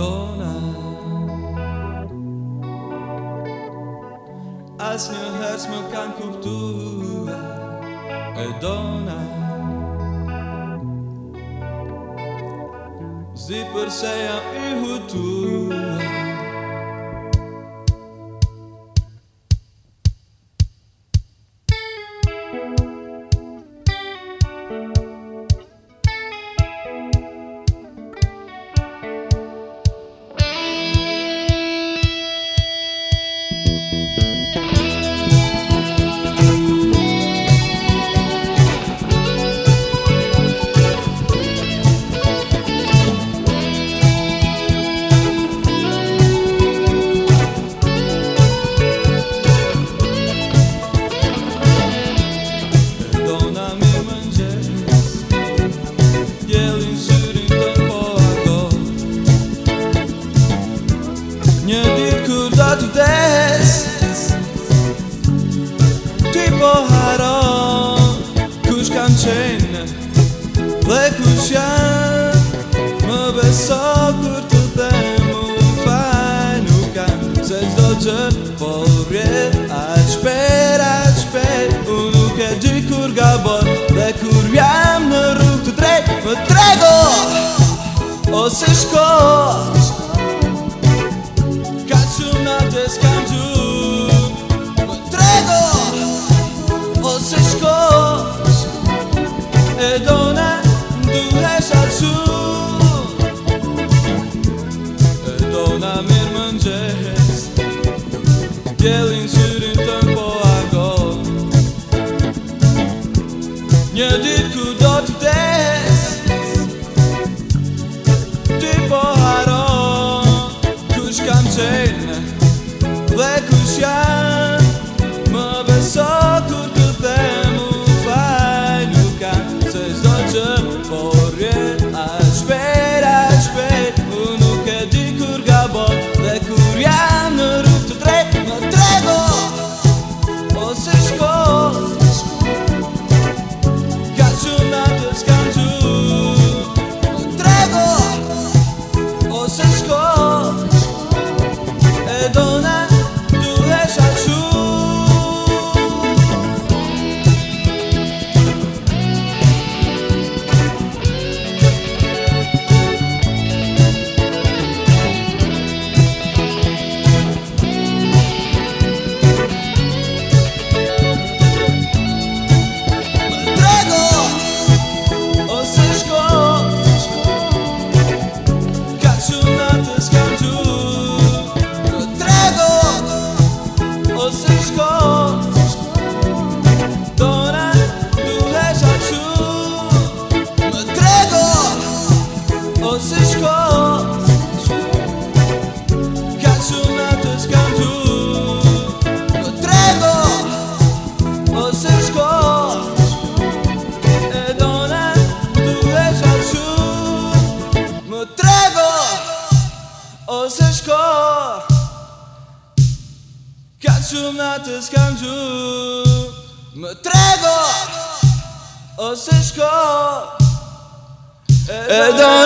dona As një herës më kanë kuptua E dona se por jam i hutua haro Kush kam qenë Dhe kush janë Më beso kur të dhe mu fa Nuk kam se qdo që Po rrje A shper, a shper U nuk e gjy kur gabon Dhe kur jam në rrug të drejt Më trego Ose shko Ose shko Ka shumë atë s'kam tu Në trego Ose shko E donë Du e shalë su Më trego Ose shko Ka shumë atë s'kam tu Më trego Ose shko E donë